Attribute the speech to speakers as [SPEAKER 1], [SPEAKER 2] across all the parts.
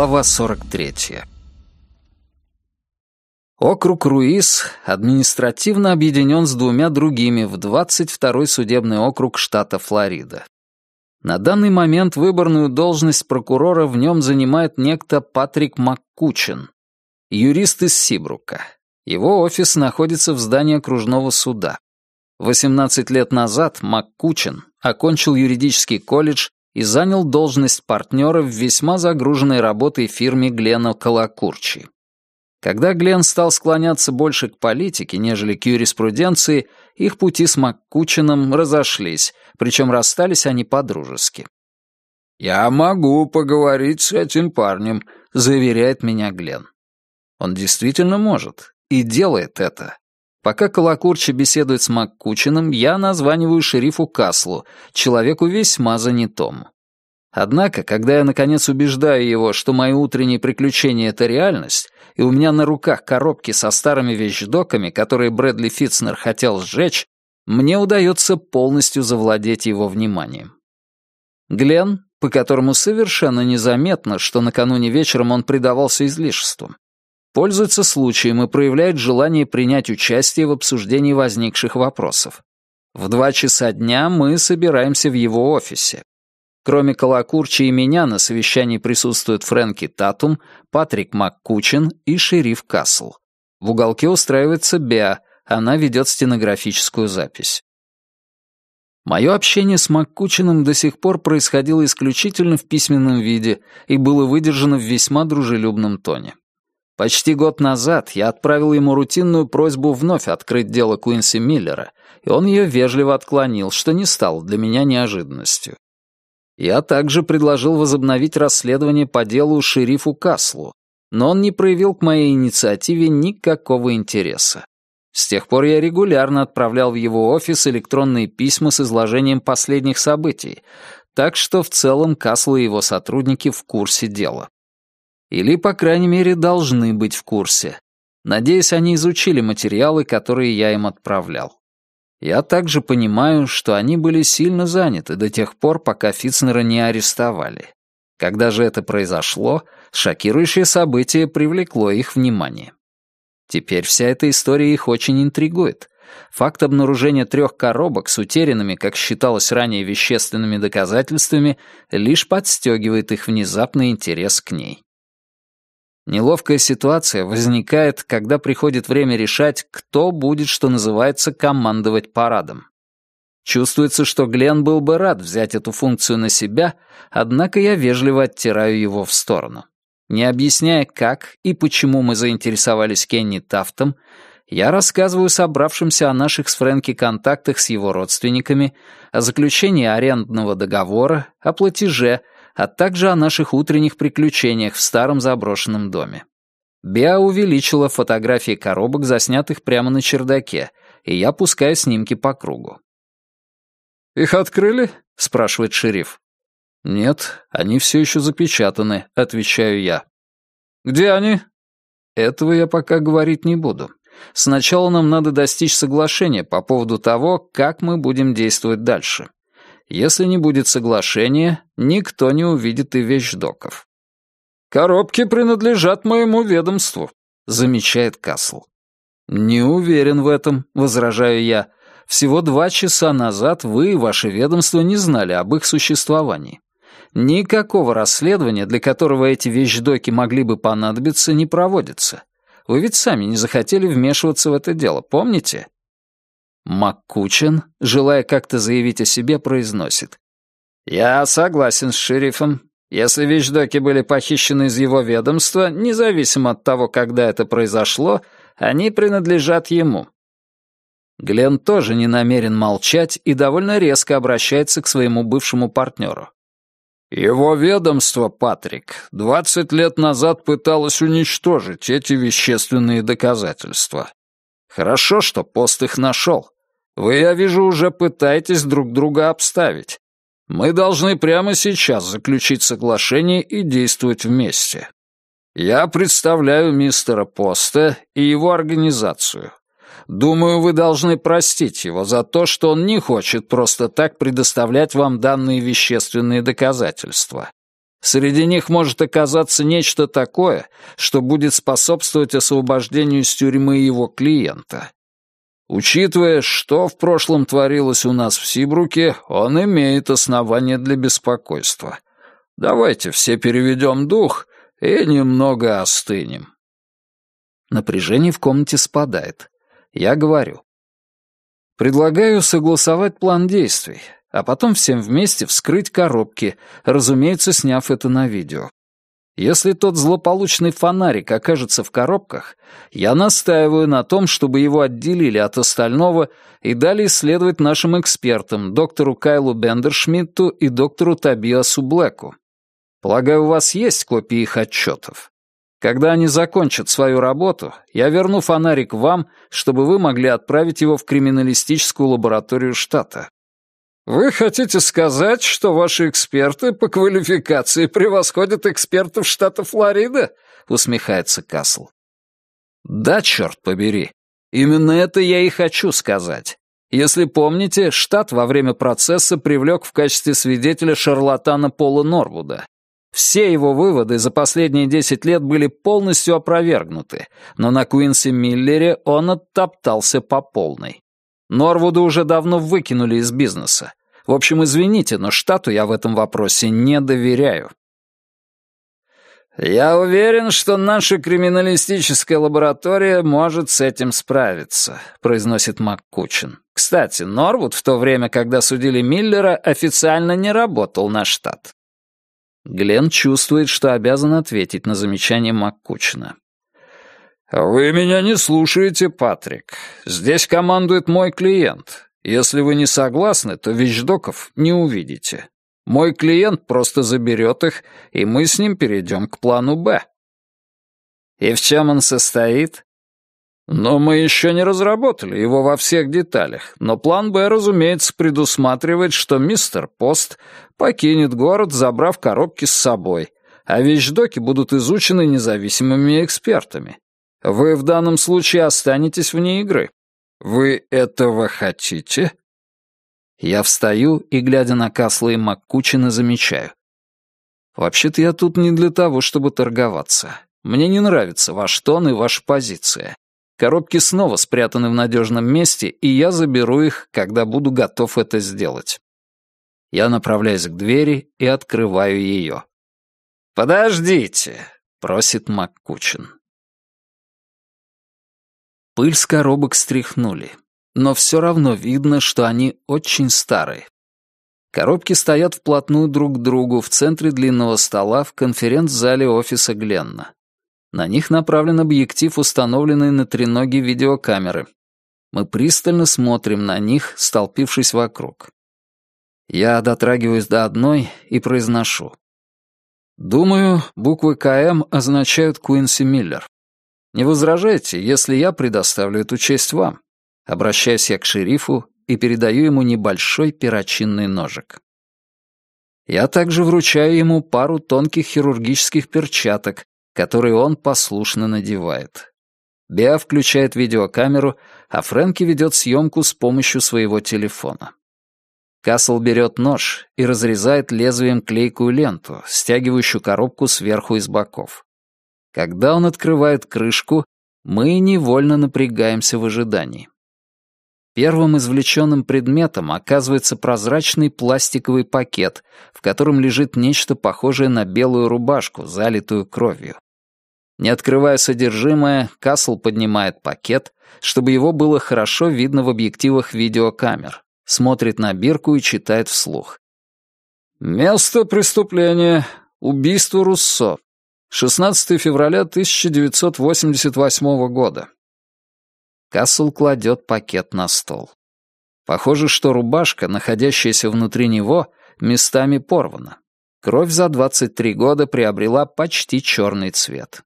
[SPEAKER 1] Глава 43. Округ Руис административно объединен с двумя другими в 22-й судебный округ штата Флорида. На данный момент выборную должность прокурора в нем занимает некто Патрик МакКучин, юрист из Сибрука. Его офис находится в здании окружного суда. 18 лет назад МакКучин окончил юридический колледж и занял должность партнера в весьма загруженной работой фирме Глена Колокурчи. Когда Глен стал склоняться больше к политике, нежели к юриспруденции, их пути с Маккучином разошлись, причем расстались они по-дружески. «Я могу поговорить с этим парнем», — заверяет меня Глен. Он действительно может и делает это. Пока Колокурчи беседует с МакКучином, я названиваю шерифу Каслу, человеку весьма занятому. Однако, когда я наконец убеждаю его, что мои утренние приключения — это реальность, и у меня на руках коробки со старыми вещдоками, которые Брэдли Фитцнер хотел сжечь, мне удается полностью завладеть его вниманием. Глен, по которому совершенно незаметно, что накануне вечером он предавался излишествам, пользуется случаем и проявляет желание принять участие в обсуждении возникших вопросов. В два часа дня мы собираемся в его офисе. Кроме Колокурчи и меня на совещании присутствуют Фрэнки Татум, Патрик МакКучин и шериф Касл. В уголке устраивается Беа, она ведет стенографическую запись. Мое общение с МакКучином до сих пор происходило исключительно в письменном виде и было выдержано в весьма дружелюбном тоне. Почти год назад я отправил ему рутинную просьбу вновь открыть дело Куинси Миллера, и он ее вежливо отклонил, что не стало для меня неожиданностью. Я также предложил возобновить расследование по делу шерифу Каслу, но он не проявил к моей инициативе никакого интереса. С тех пор я регулярно отправлял в его офис электронные письма с изложением последних событий, так что в целом Касл и его сотрудники в курсе дела. Или, по крайней мере, должны быть в курсе. Надеюсь, они изучили материалы, которые я им отправлял. Я также понимаю, что они были сильно заняты до тех пор, пока Фитцнера не арестовали. Когда же это произошло, шокирующее событие привлекло их внимание. Теперь вся эта история их очень интригует. Факт обнаружения трех коробок с утерянными, как считалось ранее, вещественными доказательствами лишь подстегивает их внезапный интерес к ней. Неловкая ситуация возникает, когда приходит время решать, кто будет, что называется, командовать парадом. Чувствуется, что Глен был бы рад взять эту функцию на себя, однако я вежливо оттираю его в сторону. Не объясняя, как и почему мы заинтересовались Кенни Тафтом, я рассказываю собравшимся о наших с Фрэнки контактах с его родственниками, о заключении арендного договора, о платеже, а также о наших утренних приключениях в старом заброшенном доме. Беа увеличила фотографии коробок, заснятых прямо на чердаке, и я пускаю снимки по кругу. «Их открыли?» — спрашивает шериф. «Нет, они все еще запечатаны», — отвечаю я. «Где они?» «Этого я пока говорить не буду. Сначала нам надо достичь соглашения по поводу того, как мы будем действовать дальше. Если не будет соглашения, никто не увидит и вещдоков. «Коробки принадлежат моему ведомству», — замечает Касл. «Не уверен в этом», — возражаю я. «Всего два часа назад вы и ваше ведомство не знали об их существовании. Никакого расследования, для которого эти вещдоки могли бы понадобиться, не проводится. Вы ведь сами не захотели вмешиваться в это дело, помните?» МакКучин, желая как-то заявить о себе, произносит. «Я согласен с шерифом. Если вещдоки были похищены из его ведомства, независимо от того, когда это произошло, они принадлежат ему». Глен тоже не намерен молчать и довольно резко обращается к своему бывшему партнеру. «Его ведомство, Патрик, двадцать лет назад пыталось уничтожить эти вещественные доказательства. Хорошо, что пост их нашел. Вы, я вижу, уже пытаетесь друг друга обставить. Мы должны прямо сейчас заключить соглашение и действовать вместе. Я представляю мистера Поста и его организацию. Думаю, вы должны простить его за то, что он не хочет просто так предоставлять вам данные вещественные доказательства. Среди них может оказаться нечто такое, что будет способствовать освобождению из тюрьмы его клиента. Учитывая, что в прошлом творилось у нас в Сибруке, он имеет основания для беспокойства. Давайте все переведем дух и немного остынем. Напряжение в комнате спадает. Я говорю. Предлагаю согласовать план действий, а потом всем вместе вскрыть коробки, разумеется, сняв это на видео. Если тот злополучный фонарик окажется в коробках, я настаиваю на том, чтобы его отделили от остального и дали исследовать нашим экспертам, доктору Кайлу Бендершмидту и доктору Табиасу Блэку. Полагаю, у вас есть копии их отчетов. Когда они закончат свою работу, я верну фонарик вам, чтобы вы могли отправить его в криминалистическую лабораторию штата. «Вы хотите сказать, что ваши эксперты по квалификации превосходят экспертов штата Флорида?» — усмехается Касл. «Да, черт побери. Именно это я и хочу сказать. Если помните, штат во время процесса привлек в качестве свидетеля шарлатана Пола Норвуда. Все его выводы за последние десять лет были полностью опровергнуты, но на Куинси Миллере он оттоптался по полной. Норвуда уже давно выкинули из бизнеса. В общем, извините, но штату я в этом вопросе не доверяю. «Я уверен, что наша криминалистическая лаборатория может с этим справиться», — произносит МакКучин. «Кстати, Норвуд в то время, когда судили Миллера, официально не работал на штат». Глен чувствует, что обязан ответить на замечание МакКучина. «Вы меня не слушаете, Патрик. Здесь командует мой клиент. Если вы не согласны, то вещдоков не увидите. Мой клиент просто заберет их, и мы с ним перейдем к плану «Б». И в чем он состоит? Но мы еще не разработали его во всех деталях, но план «Б», разумеется, предусматривает, что мистер Пост покинет город, забрав коробки с собой, а вещдоки будут изучены независимыми экспертами. Вы в данном случае останетесь вне игры. Вы этого хотите? Я встаю и, глядя на Касла и Маккучина, замечаю. Вообще-то я тут не для того, чтобы торговаться. Мне не нравится ваш тон и ваша позиция. Коробки снова спрятаны в надежном месте, и я заберу их, когда буду готов это сделать. Я направляюсь к двери и открываю ее. «Подождите», — просит Маккучин. Пыль с коробок стряхнули, но все равно видно, что они очень старые. Коробки стоят вплотную друг к другу в центре длинного стола в конференц-зале офиса Гленна. На них направлен объектив, установленный на треноге видеокамеры. Мы пристально смотрим на них, столпившись вокруг. Я дотрагиваюсь до одной и произношу. Думаю, буквы КМ означают Куинси Миллер. Не возражайте, если я предоставлю эту честь вам. Обращаюсь я к шерифу и передаю ему небольшой перочинный ножик. Я также вручаю ему пару тонких хирургических перчаток, которые он послушно надевает. Беа включает видеокамеру, а Фрэнки ведет съемку с помощью своего телефона. Касл берет нож и разрезает лезвием клейкую ленту, стягивающую коробку сверху и с боков. Когда он открывает крышку, мы невольно напрягаемся в ожидании. Первым извлеченным предметом оказывается прозрачный пластиковый пакет, в котором лежит нечто похожее на белую рубашку, залитую кровью. Не открывая содержимое, Касл поднимает пакет, чтобы его было хорошо видно в объективах видеокамер, смотрит на бирку и читает вслух. «Место преступления. Убийство Руссо. 16 февраля 1988 года. Кассел кладет пакет на стол. Похоже, что рубашка, находящаяся внутри него, местами порвана. Кровь за 23 года приобрела почти черный цвет.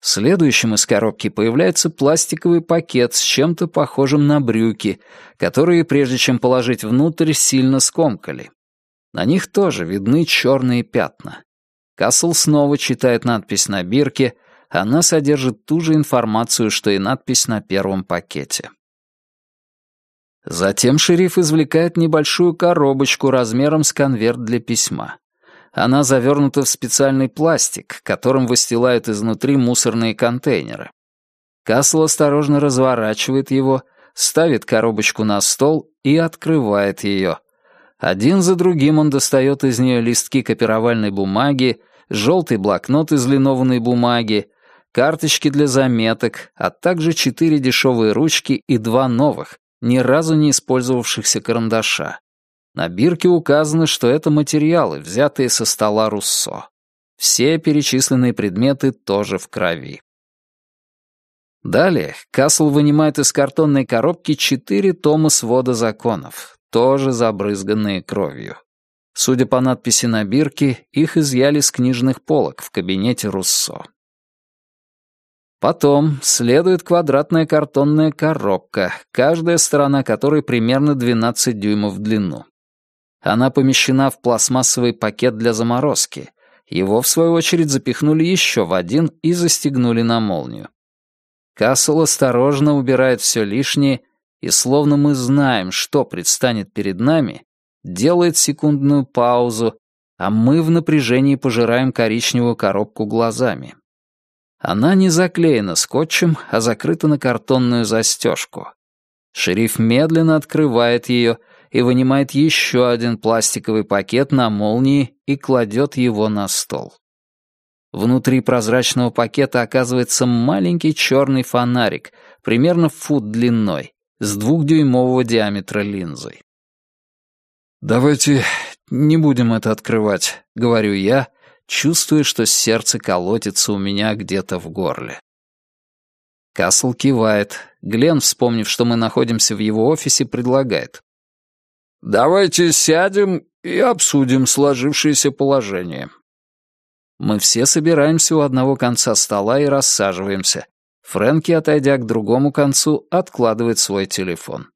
[SPEAKER 1] Следующим из коробки появляется пластиковый пакет с чем-то похожим на брюки, которые, прежде чем положить внутрь, сильно скомкали. На них тоже видны черные пятна. Касл снова читает надпись на бирке, она содержит ту же информацию, что и надпись на первом пакете. Затем шериф извлекает небольшую коробочку размером с конверт для письма. Она завернута в специальный пластик, которым выстилают изнутри мусорные контейнеры. Касл осторожно разворачивает его, ставит коробочку на стол и открывает ее. Один за другим он достает из нее листки копировальной бумаги, желтый блокнот из линованной бумаги, карточки для заметок, а также четыре дешевые ручки и два новых, ни разу не использовавшихся карандаша. На бирке указано, что это материалы, взятые со стола Руссо. Все перечисленные предметы тоже в крови. Далее Касл вынимает из картонной коробки четыре тома свода законов, тоже забрызганные кровью. Судя по надписи на бирке, их изъяли с книжных полок в кабинете Руссо. Потом следует квадратная картонная коробка, каждая сторона которой примерно 12 дюймов в длину. Она помещена в пластмассовый пакет для заморозки. Его, в свою очередь, запихнули еще в один и застегнули на молнию. Кассел осторожно убирает все лишнее, и словно мы знаем, что предстанет перед нами, делает секундную паузу, а мы в напряжении пожираем коричневую коробку глазами. Она не заклеена скотчем, а закрыта на картонную застежку. Шериф медленно открывает ее и вынимает еще один пластиковый пакет на молнии и кладет его на стол. Внутри прозрачного пакета оказывается маленький черный фонарик, примерно фут длиной, с двухдюймового диаметра линзой. «Давайте не будем это открывать», — говорю я, чувствуя, что сердце колотится у меня где-то в горле. Касл кивает. Глен, вспомнив, что мы находимся в его офисе, предлагает. «Давайте сядем и обсудим сложившееся положение». Мы все собираемся у одного конца стола и рассаживаемся. Фрэнки, отойдя к другому концу, откладывает свой телефон.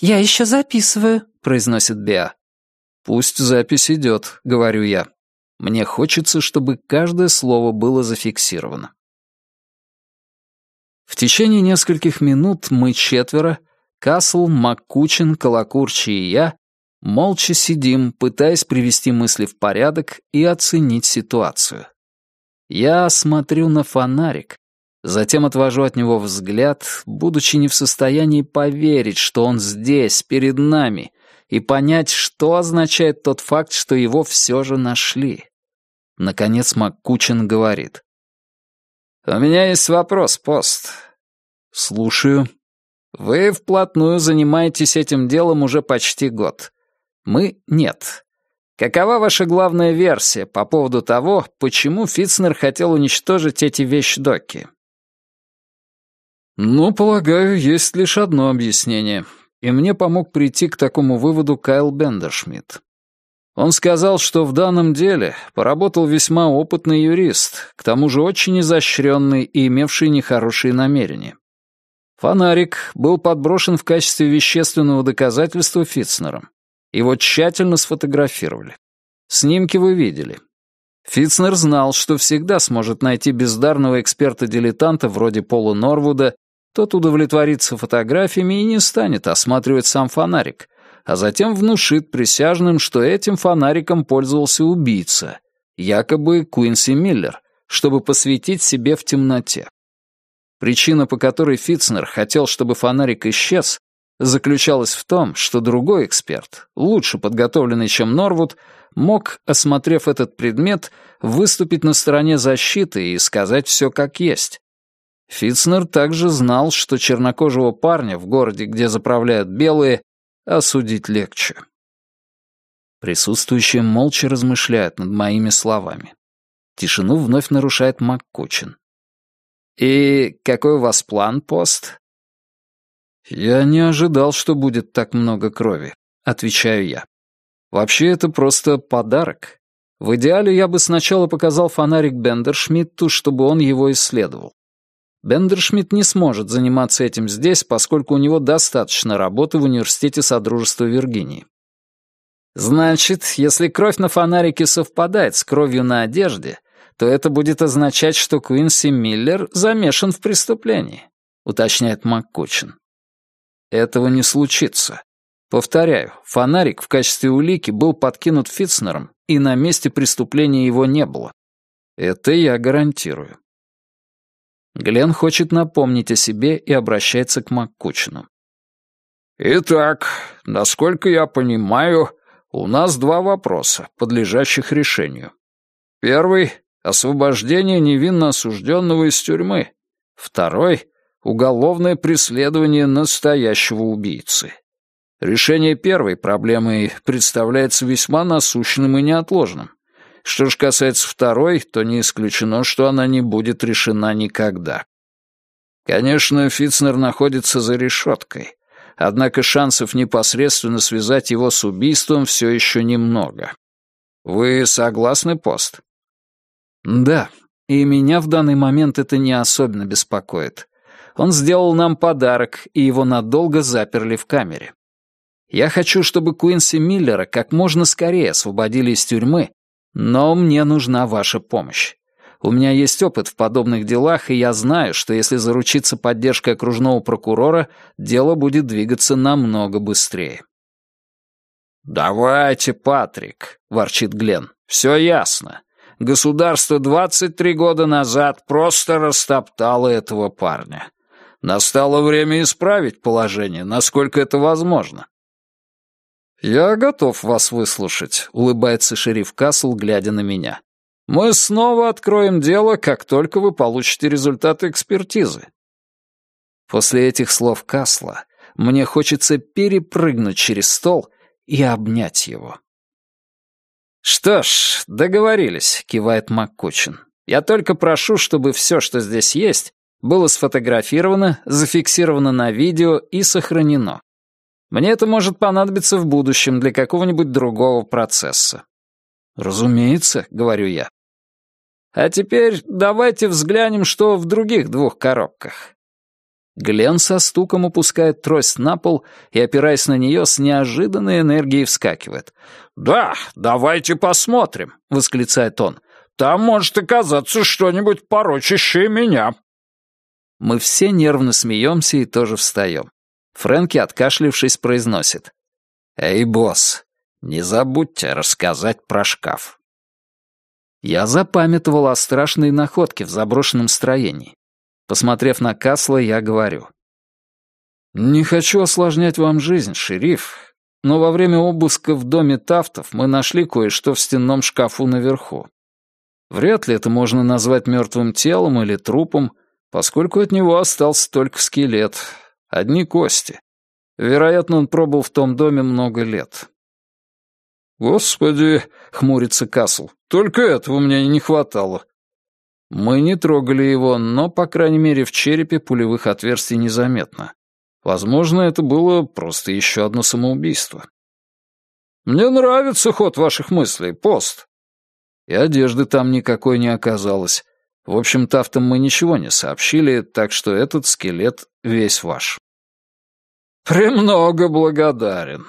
[SPEAKER 2] «Я еще записываю», — произносит
[SPEAKER 1] Беа. «Пусть запись идет», — говорю я. Мне хочется, чтобы каждое слово было зафиксировано. В течение нескольких минут мы четверо, Касл, Маккучин, Колокурчи и я, молча сидим, пытаясь привести мысли в порядок и оценить ситуацию. Я смотрю на фонарик, затем отвожу от него взгляд, будучи не в состоянии поверить, что он здесь, перед нами, и понять, что означает тот факт, что его все же нашли. Наконец Маккучин говорит. «У меня есть вопрос, пост». «Слушаю». «Вы вплотную занимаетесь этим делом уже почти год. Мы — нет. Какова ваша главная версия по поводу того, почему Фитцнер хотел уничтожить эти вещдоки?» «Ну, полагаю, есть лишь одно объяснение и мне помог прийти к такому выводу Кайл Бендершмидт. Он сказал, что в данном деле поработал весьма опытный юрист, к тому же очень изощренный и имевший нехорошие намерения. Фонарик был подброшен в качестве вещественного доказательства Фитцнером. Его тщательно сфотографировали. Снимки вы видели. Фитцнер знал, что всегда сможет найти бездарного эксперта-дилетанта вроде Пола Норвуда тот удовлетворится фотографиями и не станет осматривать сам фонарик, а затем внушит присяжным, что этим фонариком пользовался убийца, якобы Куинси Миллер, чтобы посветить себе в темноте. Причина, по которой Фитцнер хотел, чтобы фонарик исчез, заключалась в том, что другой эксперт, лучше подготовленный, чем Норвуд, мог, осмотрев этот предмет, выступить на стороне защиты и сказать все как есть. Фитцнер также знал, что чернокожего парня в городе, где заправляют белые, осудить легче. Присутствующие молча размышляют над моими словами. Тишину вновь нарушает МакКучин. «И какой у вас план, пост?» «Я не ожидал, что будет так много крови», — отвечаю я. «Вообще это просто подарок. В идеале я бы сначала показал фонарик Бендершмитту, чтобы он его исследовал. Бендершмидт не сможет заниматься этим здесь, поскольку у него достаточно работы в университете Содружества Виргинии. Значит, если кровь на фонарике совпадает с кровью на одежде, то это будет означать, что Куинси Миллер замешан в преступлении, уточняет МакКучин. Этого не случится. Повторяю, фонарик в качестве улики был подкинут Фитцнером, и на месте преступления его не было. Это я гарантирую. Глен хочет напомнить о себе и обращается к Маккучину.
[SPEAKER 3] «Итак, насколько я понимаю, у нас два вопроса, подлежащих решению. Первый — освобождение невинно осужденного из тюрьмы. Второй — уголовное преследование настоящего убийцы. Решение первой проблемы представляется весьма насущным и неотложным. Что же касается второй, то не исключено, что она не будет решена никогда. Конечно, Фитцнер находится за решеткой, однако шансов непосредственно связать его с убийством все еще немного. Вы согласны, пост?
[SPEAKER 1] Да, и меня в данный момент это не особенно беспокоит. Он сделал нам подарок, и его надолго заперли в камере. Я хочу, чтобы Куинси Миллера как можно скорее освободили из тюрьмы, но мне нужна ваша помощь. У меня есть опыт в подобных делах, и я знаю, что если заручиться поддержкой окружного прокурора, дело будет двигаться намного быстрее.
[SPEAKER 3] «Давайте, Патрик», — ворчит Глен, — «все ясно. Государство 23 года назад просто растоптало этого парня. Настало время исправить положение, насколько это возможно.
[SPEAKER 1] «Я готов вас выслушать», — улыбается шериф Касл, глядя на меня. «Мы снова откроем дело, как только вы получите результаты экспертизы». После этих слов Касла мне хочется перепрыгнуть через стол и обнять его. «Что ж, договорились», — кивает МакКучин. «Я только прошу, чтобы все, что здесь есть, было сфотографировано, зафиксировано на видео и сохранено. Мне это может понадобиться в будущем для какого-нибудь другого процесса. Разумеется, говорю я. А теперь давайте взглянем, что в других двух коробках. Глен со стуком опускает трость на пол и, опираясь на нее, с неожиданной энергией вскакивает.
[SPEAKER 3] «Да, давайте посмотрим», — восклицает он. «Там может оказаться что-нибудь порочащее меня».
[SPEAKER 1] Мы все нервно смеемся и тоже встаем. Фрэнки, откашлившись, произносит. «Эй, босс, не забудьте рассказать про шкаф». Я запамятовал о страшной находке в заброшенном строении. Посмотрев на Касла, я говорю. «Не хочу осложнять вам жизнь, шериф, но во время обыска в доме Тафтов мы нашли кое-что в стенном шкафу наверху. Вряд ли это можно назвать мертвым телом или трупом, поскольку от него остался только скелет, Одни кости. Вероятно, он пробыл в том доме много лет.
[SPEAKER 3] «Господи!» — хмурится Касл. «Только этого мне не хватало».
[SPEAKER 1] Мы не трогали его, но, по крайней мере, в черепе пулевых отверстий незаметно. Возможно, это было просто еще одно самоубийство.
[SPEAKER 3] «Мне нравится ход ваших мыслей, пост».
[SPEAKER 1] И одежды там никакой не оказалось. В общем, Тафтам мы ничего не сообщили, так что этот скелет весь ваш.
[SPEAKER 3] «Премного благодарен.